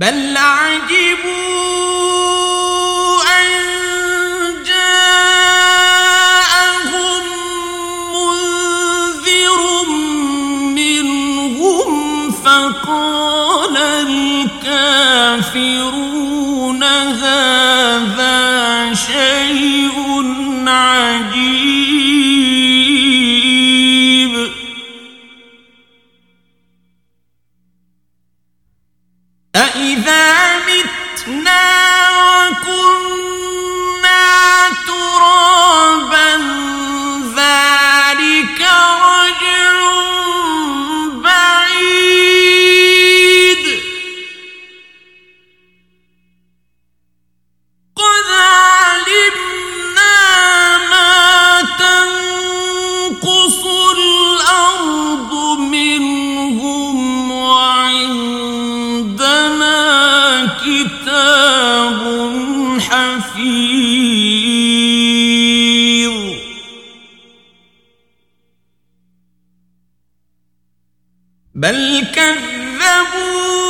بل عجبوا بل كذبوا.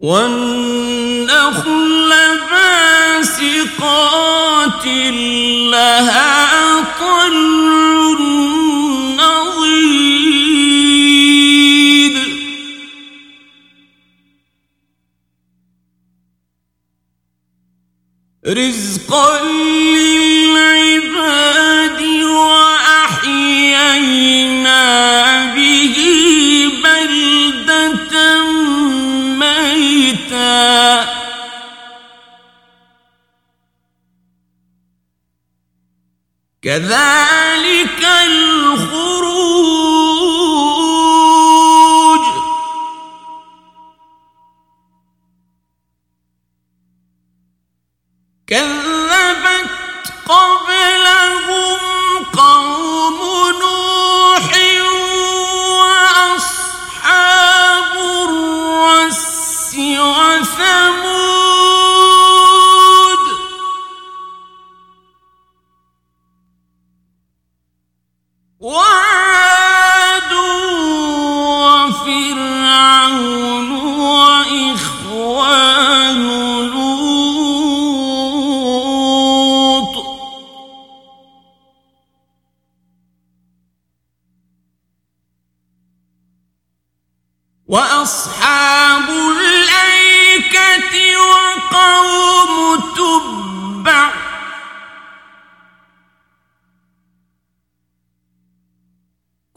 والنخل باسقات لها طلع نضيد. رزقا كذلك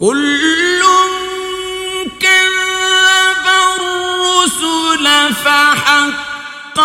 كل كذب الرسل فحق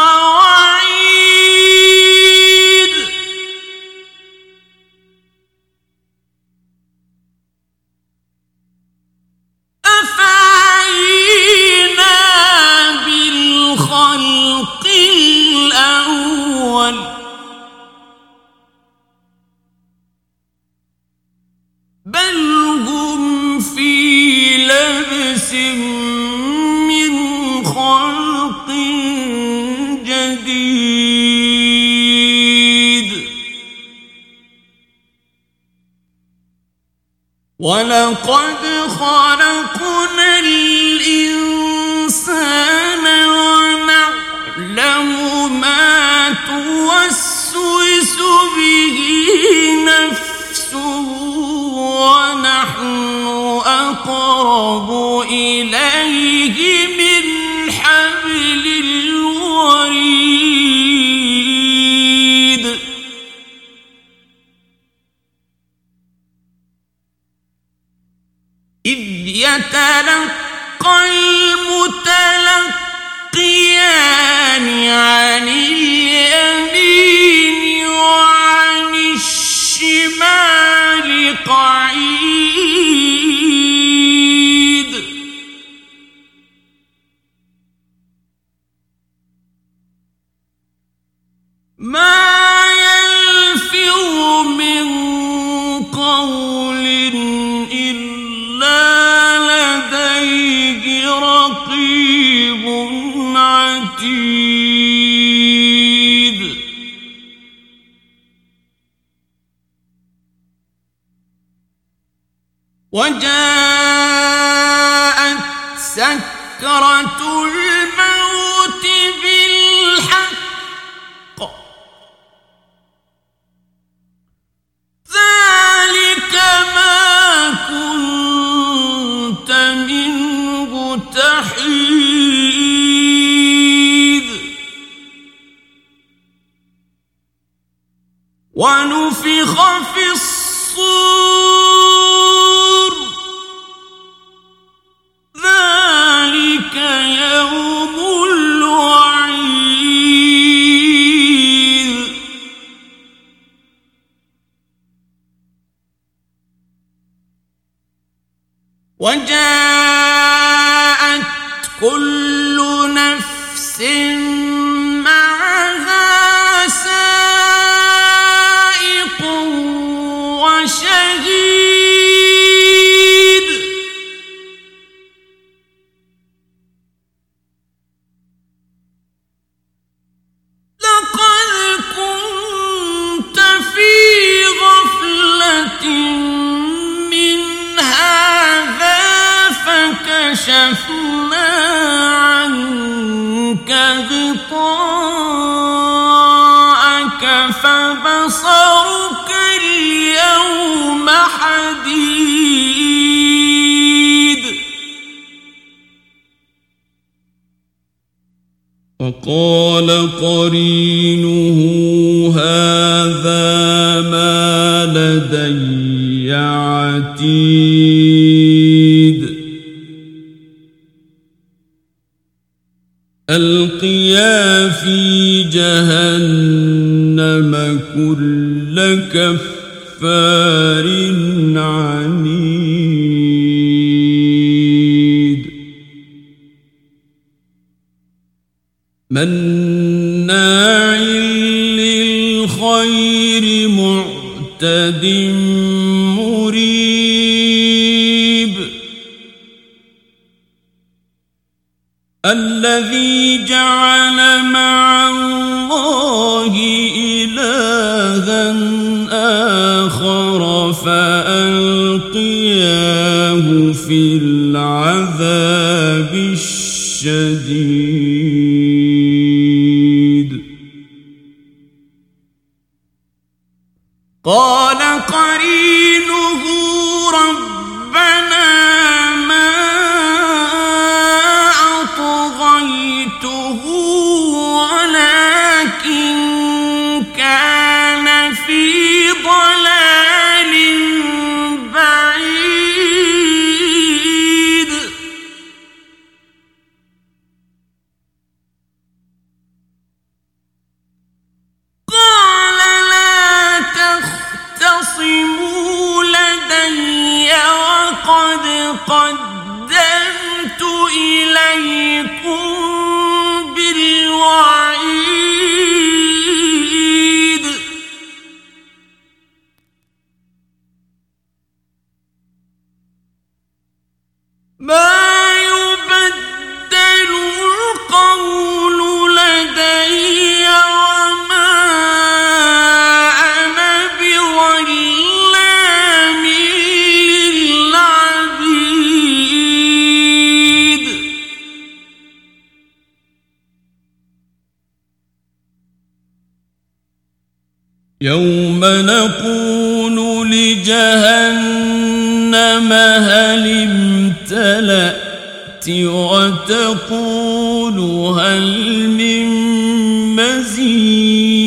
من خلق جديد. ولقد خلقنا أقرب إليه من حبل الوريد إذ يتلقى المتلقيان عن اليمين وعن الشمال قعيد ما يلفظ من قول إلا لديه رقيب عتيد. وجاءت سكرة جاءت كل عنك فبصرك اليوم حديد. وقال قرينه القيا في جهنم كل كفار عنيد من الذي جعل مع الله إلها آخر فألقياه في العذاب الشديد. وتقول هل من مزيد؟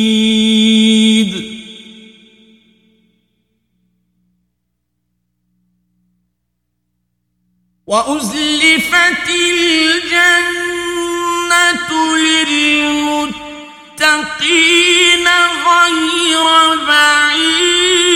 وأزلفت الجنة للمتقين غير بعيد.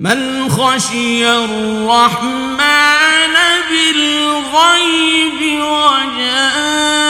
من خشي الرحمن بالغيب وجاء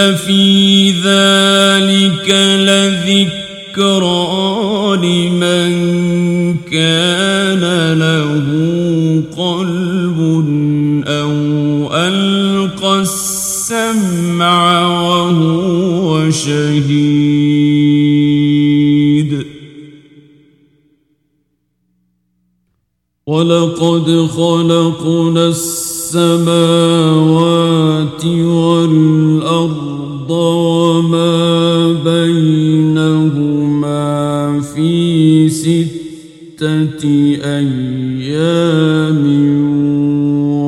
إن في ذلك لذكرى لمن كان له قلب أو ألقى السمع وهو شهيد ولقد خلقنا السماوات والأرض وما بينهما في ستة أيام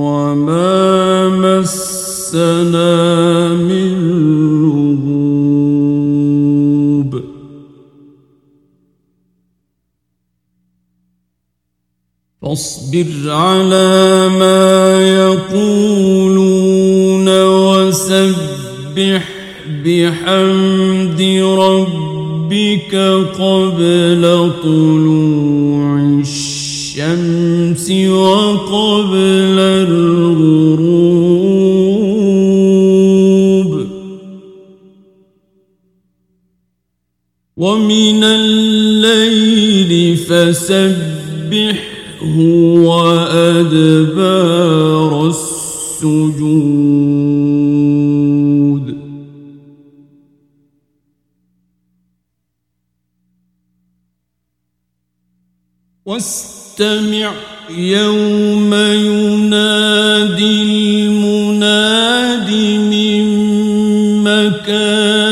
وما مسنا من لغوب فاصبر على ما يقولون وسبح بحمد ربك قبل طلوع الشمس وقبل الغروب ومن الليل فسبحه وأدبار السجود واستمع يوم ينادي المناد من مكان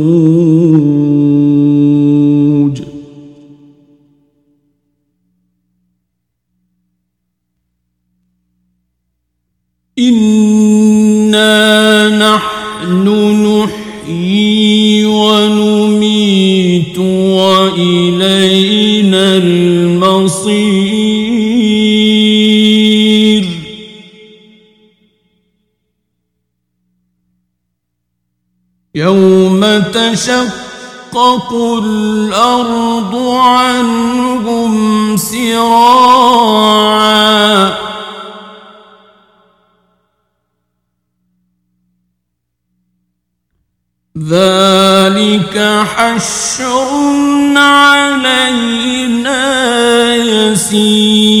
يوم تشقق الأرض عنهم سراعا. ذلك حشر علينا يسير.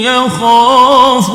يخاف